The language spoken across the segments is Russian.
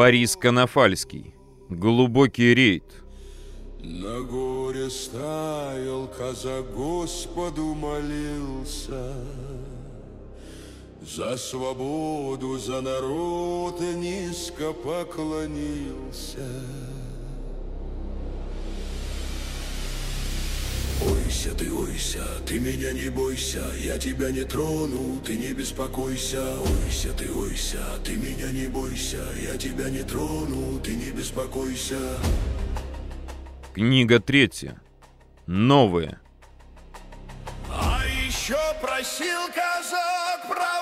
Борис Конофальский. Глубокий рейд. На горе стоял казак, Господу молился. За свободу, за народ низко поклонился. Ойся ты, ойся, ты меня не бойся, я тебя не трону, ты не беспокойся. Ойся ты, ойся, ты меня не бойся, я тебя не трону, ты не беспокойся. Книга третья. Новая. А еще просил казак правды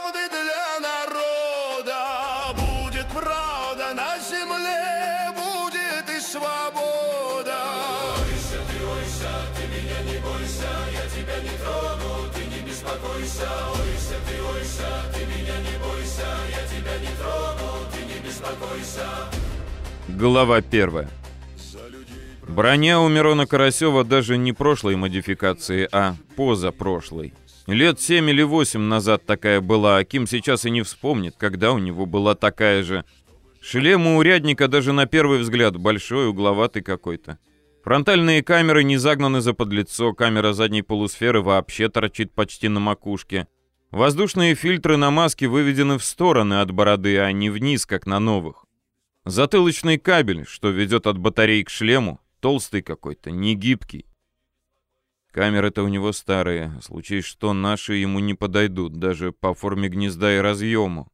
тебя не трону, ты не беспокойся. Ойся ты, ойся, ты меня не бойся, я тебя не трону, ты не беспокойся. Глава первая. Броня у Мирона Карасева даже не прошлой модификации, а позапрошлой. Лет семь или восемь назад такая была, а Ким сейчас и не вспомнит, когда у него была такая же. Шлем у урядника даже на первый взгляд большой, угловатый какой-то. Фронтальные камеры не загнаны за подлицо, камера задней полусферы вообще торчит почти на макушке. Воздушные фильтры на маске выведены в стороны от бороды, а не вниз, как на новых. Затылочный кабель, что ведет от батареи к шлему, толстый какой-то, не гибкий. Камеры-то у него старые, случае что наши ему не подойдут, даже по форме гнезда и разъему.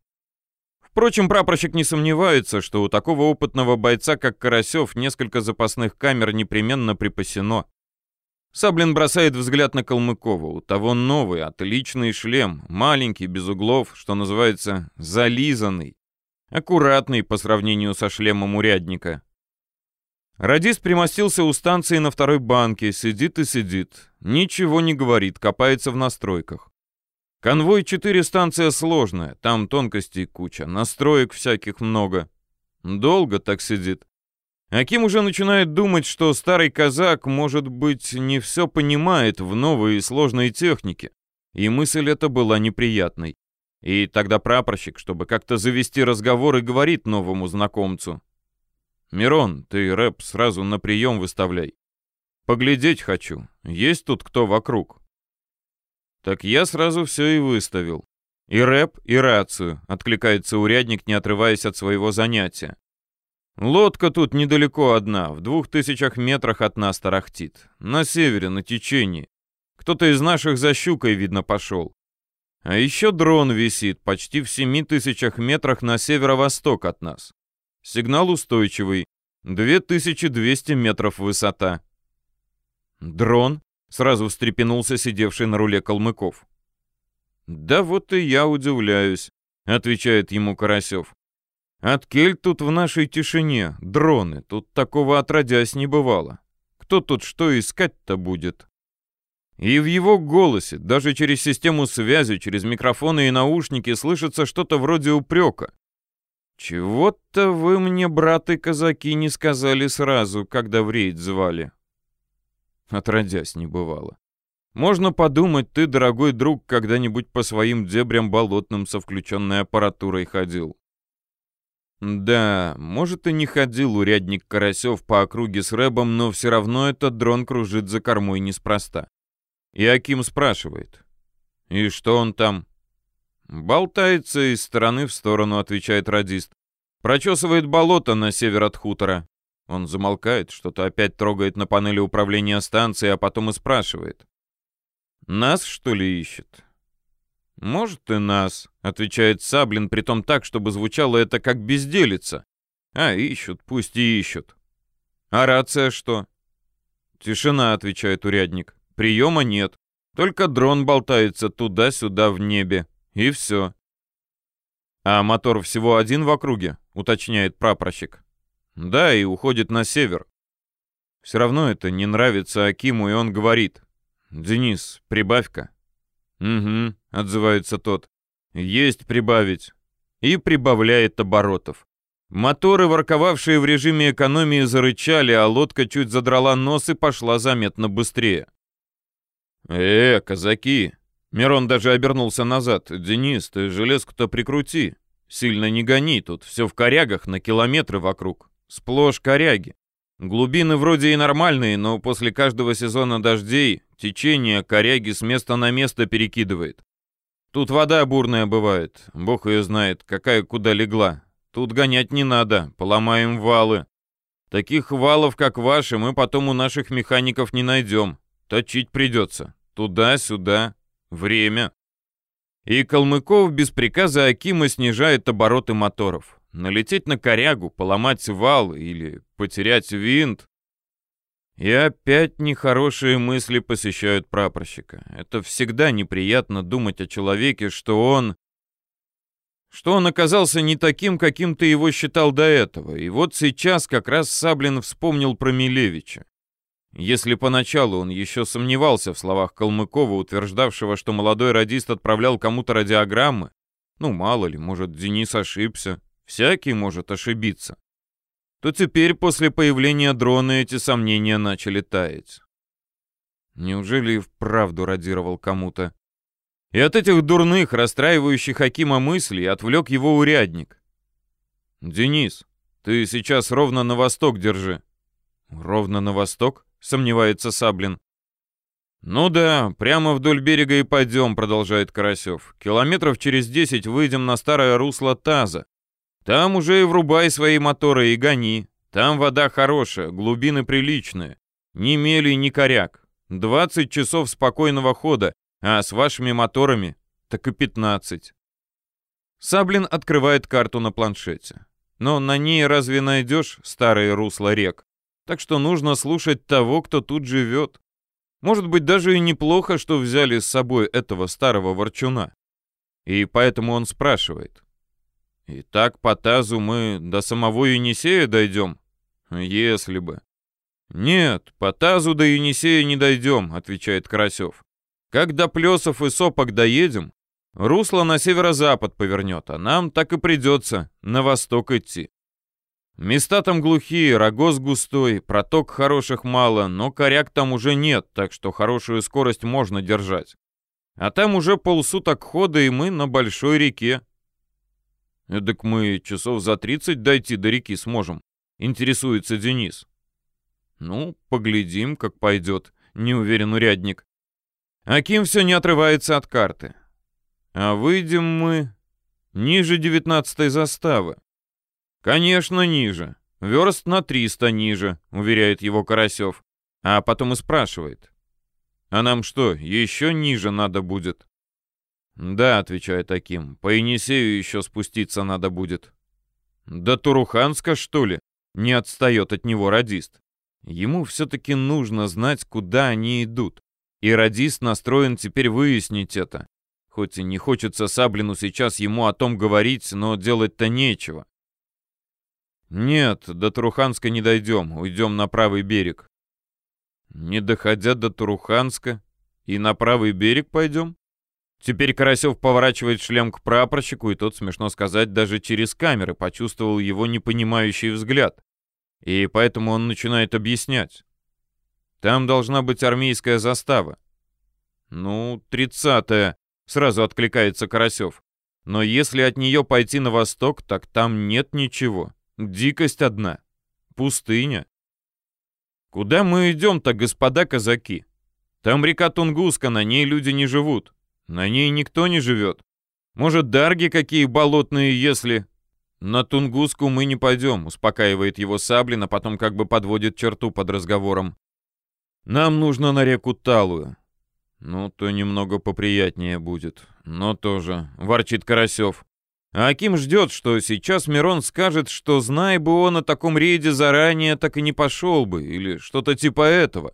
Впрочем, прапорщик не сомневается, что у такого опытного бойца, как Карасев, несколько запасных камер непременно припасено. Саблин бросает взгляд на Калмыкова. У того новый, отличный шлем, маленький, без углов, что называется, зализанный. Аккуратный по сравнению со шлемом урядника. Радист примостился у станции на второй банке, сидит и сидит. Ничего не говорит, копается в настройках. Конвой 4 станция сложная, там тонкостей куча, настроек всяких много. Долго так сидит. Аким уже начинает думать, что старый казак, может быть, не все понимает в новой и сложной технике. И мысль эта была неприятной. И тогда прапорщик, чтобы как-то завести разговор, и говорит новому знакомцу. «Мирон, ты рэп сразу на прием выставляй. Поглядеть хочу, есть тут кто вокруг?» Так я сразу все и выставил. И рэп, и рацию, откликается урядник, не отрываясь от своего занятия. Лодка тут недалеко одна, в двух тысячах метрах от нас тарахтит. На севере, на течении. Кто-то из наших за щукой, видно, пошел. А еще дрон висит почти в семи тысячах метрах на северо-восток от нас. Сигнал устойчивый. 2200 метров высота. Дрон? Сразу встрепенулся сидевший на руле Калмыков. Да вот и я удивляюсь, отвечает ему Карасев. От кель тут в нашей тишине, дроны, тут такого отродясь не бывало. Кто тут что искать-то будет? И в его голосе, даже через систему связи, через микрофоны и наушники, слышится что-то вроде упрека. «Чего-то вы мне, браты казаки, не сказали сразу, когда в рейд звали». Отродясь не бывало. Можно подумать, ты, дорогой друг, когда-нибудь по своим дебрям болотным со включенной аппаратурой ходил. Да, может и не ходил урядник Карасев по округе с рэбом, но все равно этот дрон кружит за кормой неспроста. И Аким спрашивает. «И что он там?» «Болтается из стороны в сторону», — отвечает радист. «Прочесывает болото на север от хутора». Он замолкает, что-то опять трогает на панели управления станции, а потом и спрашивает. «Нас, что ли, ищет?» «Может, и нас», — отвечает Саблин, притом так, чтобы звучало это как безделица. «А, ищут, пусть и ищут». «А рация что?» «Тишина», — отвечает урядник. «Приема нет. Только дрон болтается туда-сюда в небе. И все. А мотор всего один в округе, уточняет прапорщик. Да, и уходит на север. Все равно это не нравится Акиму, и он говорит. «Денис, прибавь-ка». «Угу», — отзывается тот. «Есть прибавить». И прибавляет оборотов. Моторы, ворковавшие в режиме экономии, зарычали, а лодка чуть задрала нос и пошла заметно быстрее. «Э, казаки, Мирон даже обернулся назад. «Денис, ты железку-то прикрути. Сильно не гони, тут все в корягах на километры вокруг. Сплошь коряги. Глубины вроде и нормальные, но после каждого сезона дождей течение коряги с места на место перекидывает. Тут вода бурная бывает, бог ее знает, какая куда легла. Тут гонять не надо, поломаем валы. Таких валов, как ваши, мы потом у наших механиков не найдем. Точить придется. Туда-сюда. Время. И Калмыков без приказа Акима снижает обороты моторов. Налететь на корягу, поломать вал или потерять винт. И опять нехорошие мысли посещают прапорщика. Это всегда неприятно думать о человеке, что он... Что он оказался не таким, каким ты его считал до этого. И вот сейчас как раз Саблин вспомнил про Милевича. Если поначалу он еще сомневался в словах Калмыкова, утверждавшего, что молодой радист отправлял кому-то радиограммы, ну, мало ли, может, Денис ошибся, всякий может ошибиться, то теперь после появления дрона эти сомнения начали таять. Неужели и вправду радировал кому-то? И от этих дурных, расстраивающих Акима мыслей отвлек его урядник. «Денис, ты сейчас ровно на восток держи». «Ровно на восток?» сомневается Саблин. «Ну да, прямо вдоль берега и пойдем», — продолжает Карасев. «Километров через десять выйдем на старое русло Таза. Там уже и врубай свои моторы и гони. Там вода хорошая, глубины приличные. Ни мели, ни коряк. Двадцать часов спокойного хода, а с вашими моторами так и пятнадцать». Саблин открывает карту на планшете. Но на ней разве найдешь старые русла рек? Так что нужно слушать того, кто тут живет. Может быть, даже и неплохо, что взяли с собой этого старого ворчуна. И поэтому он спрашивает. «И так по тазу мы до самого Енисея дойдем?» «Если бы». «Нет, по тазу до Енисея не дойдем», — отвечает Карасев. «Как до Плесов и Сопок доедем, русло на северо-запад повернет, а нам так и придется на восток идти. Места там глухие, рогоз густой, проток хороших мало, но коряк там уже нет, так что хорошую скорость можно держать. А там уже полсуток хода, и мы на большой реке. Эдак мы часов за тридцать дойти до реки сможем, интересуется Денис. Ну, поглядим, как пойдет, не уверен урядник. Аким все не отрывается от карты. А выйдем мы ниже девятнадцатой заставы. «Конечно, ниже. Верст на 300 ниже», — уверяет его Карасев. А потом и спрашивает. «А нам что, еще ниже надо будет?» «Да», — отвечает таким. — «по Енисею еще спуститься надо будет». «До Туруханска, что ли?» — не отстает от него радист. Ему все-таки нужно знать, куда они идут. И радист настроен теперь выяснить это. Хоть и не хочется Саблину сейчас ему о том говорить, но делать-то нечего. «Нет, до Туруханска не дойдем, уйдем на правый берег». «Не доходя до Туруханска и на правый берег пойдем?» Теперь Карасев поворачивает шлем к прапорщику, и тот, смешно сказать, даже через камеры почувствовал его непонимающий взгляд. И поэтому он начинает объяснять. Там должна быть армейская застава. Ну, тридцатая, сразу откликается Карасев. Но если от нее пойти на восток, так там нет ничего. Дикость одна. Пустыня. Куда мы идем-то, господа казаки? Там река Тунгуска, на ней люди не живут. На ней никто не живет. Может, дарги какие болотные, если... На Тунгуску мы не пойдем, успокаивает его Саблин, а потом как бы подводит черту под разговором. Нам нужно на реку Талую. Ну, то немного поприятнее будет. Но тоже, ворчит Карасев. А Аким ждет, что сейчас Мирон скажет, что знай бы он о таком рейде заранее, так и не пошел бы, или что-то типа этого.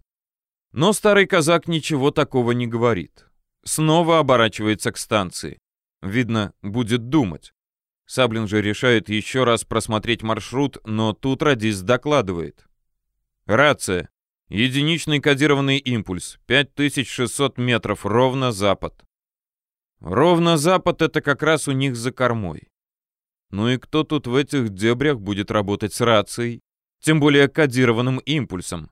Но старый казак ничего такого не говорит. Снова оборачивается к станции. Видно, будет думать. Саблин же решает еще раз просмотреть маршрут, но тут радист докладывает. Рация. Единичный кодированный импульс. 5600 метров, ровно запад. Ровно запад — это как раз у них за кормой. Ну и кто тут в этих дебрях будет работать с рацией? Тем более кодированным импульсом.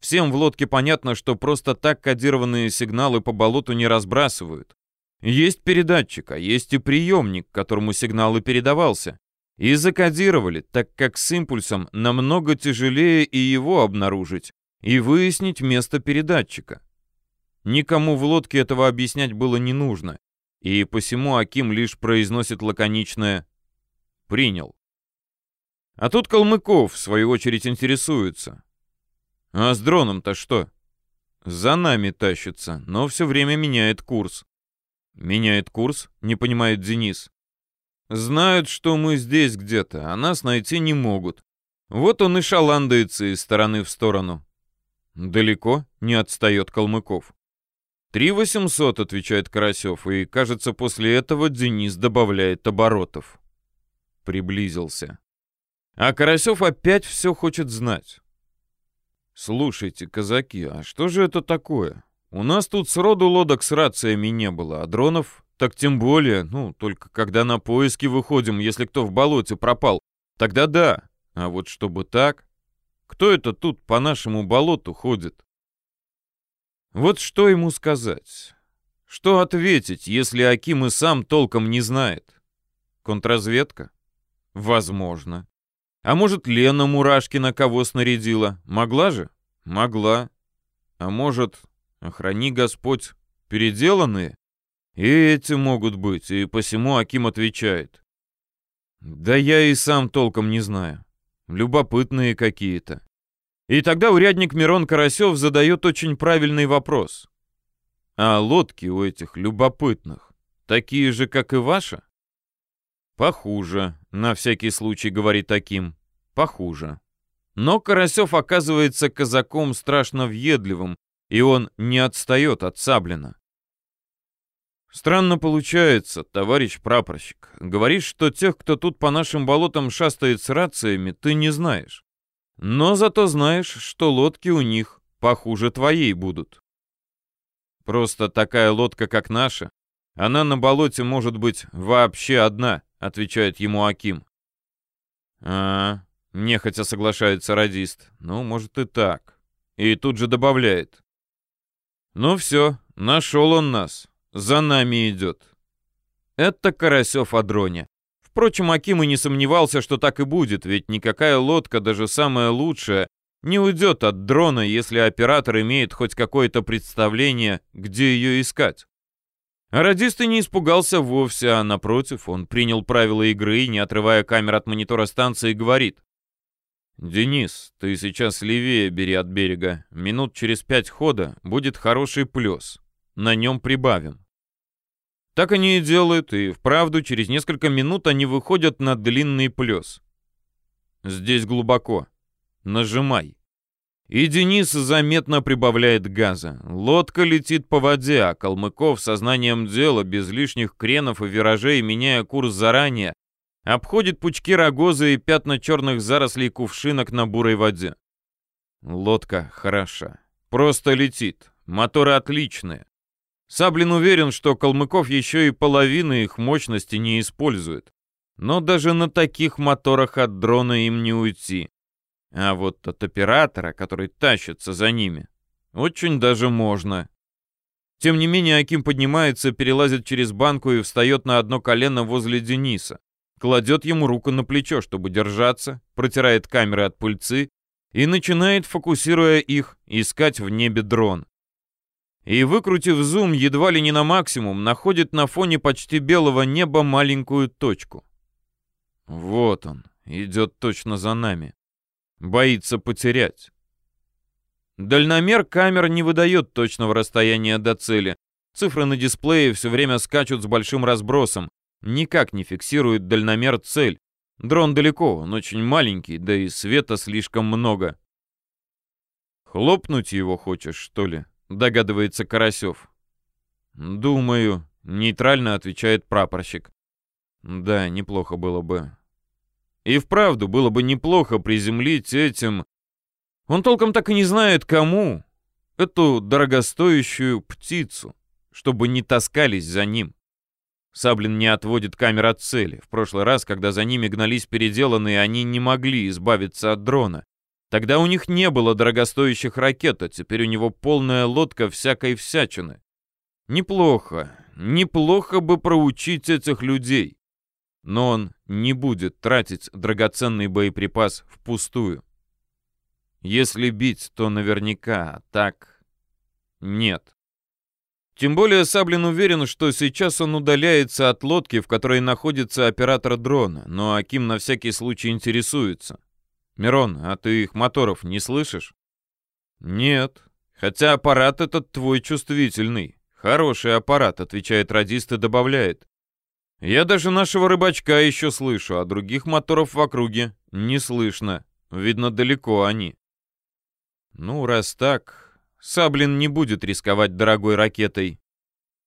Всем в лодке понятно, что просто так кодированные сигналы по болоту не разбрасывают. Есть передатчик, а есть и приемник, которому сигнал и передавался. И закодировали, так как с импульсом намного тяжелее и его обнаружить, и выяснить место передатчика. Никому в лодке этого объяснять было не нужно, и посему Аким лишь произносит лаконичное «принял». А тут Калмыков, в свою очередь, интересуется. А с дроном-то что? За нами тащится, но все время меняет курс. Меняет курс? Не понимает Денис. Знают, что мы здесь где-то, а нас найти не могут. Вот он и шаландается из стороны в сторону. Далеко не отстает Калмыков. «Три восемьсот», — отвечает Карасев, и, кажется, после этого Денис добавляет оборотов. Приблизился. А Карасев опять все хочет знать. «Слушайте, казаки, а что же это такое? У нас тут сроду лодок с рациями не было, а дронов так тем более, ну, только когда на поиски выходим, если кто в болоте пропал, тогда да. А вот чтобы так, кто это тут по нашему болоту ходит?» Вот что ему сказать? Что ответить, если Аким и сам толком не знает? Контрразведка? Возможно. А может, Лена Мурашкина кого снарядила? Могла же? Могла. А может, охрани Господь, переделанные? И эти могут быть, и посему Аким отвечает. Да я и сам толком не знаю. Любопытные какие-то. И тогда урядник Мирон Карасев задает очень правильный вопрос. А лодки у этих любопытных такие же, как и ваша? Похуже, на всякий случай говорит таким. Похуже. Но Карасев оказывается казаком страшно въедливым, и он не отстает от Саблина. Странно получается, товарищ прапорщик. Говоришь, что тех, кто тут по нашим болотам шастает с рациями, ты не знаешь. Но зато знаешь, что лодки у них похуже твоей будут. Просто такая лодка, как наша, она на болоте может быть вообще одна, отвечает ему Аким. А, нехотя соглашается радист. Ну, может и так. И тут же добавляет. Ну все, нашел он нас. За нами идет. Это Карасев о дроне. Впрочем, Аким и не сомневался, что так и будет, ведь никакая лодка, даже самая лучшая, не уйдет от дрона, если оператор имеет хоть какое-то представление, где ее искать. А радист и не испугался вовсе, а напротив, он принял правила игры и, не отрывая камер от монитора станции, говорит. «Денис, ты сейчас левее бери от берега. Минут через пять хода будет хороший плес. На нем прибавим». Так они и делают, и вправду через несколько минут они выходят на длинный плес. Здесь глубоко. Нажимай. И Денис заметно прибавляет газа. Лодка летит по воде, а Калмыков сознанием дела, без лишних кренов и виражей, меняя курс заранее, обходит пучки рогоза и пятна черных зарослей кувшинок на бурой воде. Лодка хороша. Просто летит. Моторы отличные. Саблин уверен, что Калмыков еще и половины их мощности не использует. Но даже на таких моторах от дрона им не уйти. А вот от оператора, который тащится за ними, очень даже можно. Тем не менее, Аким поднимается, перелазит через банку и встает на одно колено возле Дениса. Кладет ему руку на плечо, чтобы держаться, протирает камеры от пыльцы и начинает, фокусируя их, искать в небе дрон. И, выкрутив зум едва ли не на максимум, находит на фоне почти белого неба маленькую точку. Вот он, идет точно за нами. Боится потерять. Дальномер камер не выдает точного расстояния до цели. Цифры на дисплее все время скачут с большим разбросом. Никак не фиксирует дальномер цель. Дрон далеко, он очень маленький, да и света слишком много. Хлопнуть его хочешь, что ли? Догадывается Карасев. Думаю, нейтрально отвечает прапорщик. Да, неплохо было бы. И вправду было бы неплохо приземлить этим... Он толком так и не знает, кому. Эту дорогостоящую птицу, чтобы не таскались за ним. Саблин не отводит камер от цели. В прошлый раз, когда за ними гнались переделанные, они не могли избавиться от дрона. Тогда у них не было дорогостоящих ракет, а теперь у него полная лодка всякой всячины. Неплохо, неплохо бы проучить этих людей. Но он не будет тратить драгоценный боеприпас впустую. Если бить, то наверняка, так нет. Тем более Саблин уверен, что сейчас он удаляется от лодки, в которой находится оператор дрона, но Аким на всякий случай интересуется. «Мирон, а ты их моторов не слышишь?» «Нет. Хотя аппарат этот твой чувствительный. Хороший аппарат», — отвечает радист и добавляет. «Я даже нашего рыбачка еще слышу, а других моторов в округе не слышно. Видно, далеко они». «Ну, раз так, Саблин не будет рисковать дорогой ракетой.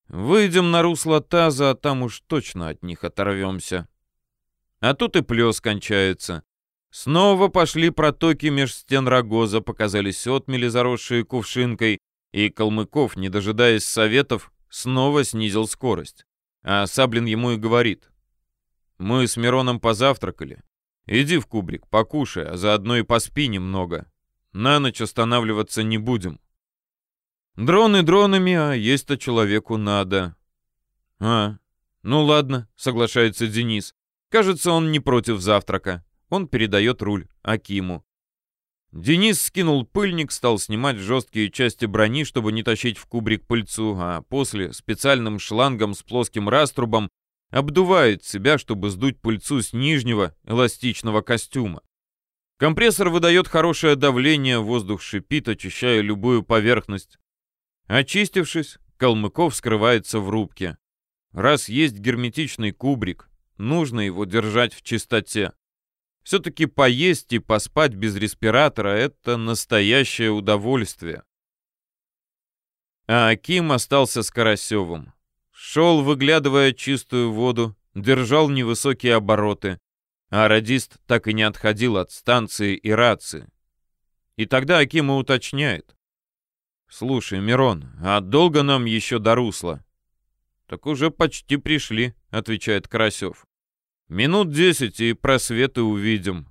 Выйдем на русло таза, а там уж точно от них оторвемся. А тут и плес кончается. Снова пошли протоки меж стен рогоза, показались отмели, заросшие кувшинкой, и Калмыков, не дожидаясь советов, снова снизил скорость. А Саблин ему и говорит. «Мы с Мироном позавтракали. Иди в кубрик, покушай, а заодно и поспи немного. На ночь останавливаться не будем». Дроны дронами, а есть-то человеку надо. А, ну ладно, соглашается Денис. Кажется, он не против завтрака. Он передает руль Акиму. Денис скинул пыльник, стал снимать жесткие части брони, чтобы не тащить в кубрик пыльцу, а после специальным шлангом с плоским раструбом обдувает себя, чтобы сдуть пыльцу с нижнего эластичного костюма. Компрессор выдает хорошее давление, воздух шипит, очищая любую поверхность. Очистившись, Калмыков скрывается в рубке. Раз есть герметичный кубрик, нужно его держать в чистоте. Все-таки поесть и поспать без респиратора — это настоящее удовольствие. А Аким остался с Карасевым. Шел, выглядывая чистую воду, держал невысокие обороты, а радист так и не отходил от станции и рации. И тогда Акима уточняет. «Слушай, Мирон, а долго нам еще до русла?» «Так уже почти пришли», — отвечает Карасев. «Минут десять и просветы увидим.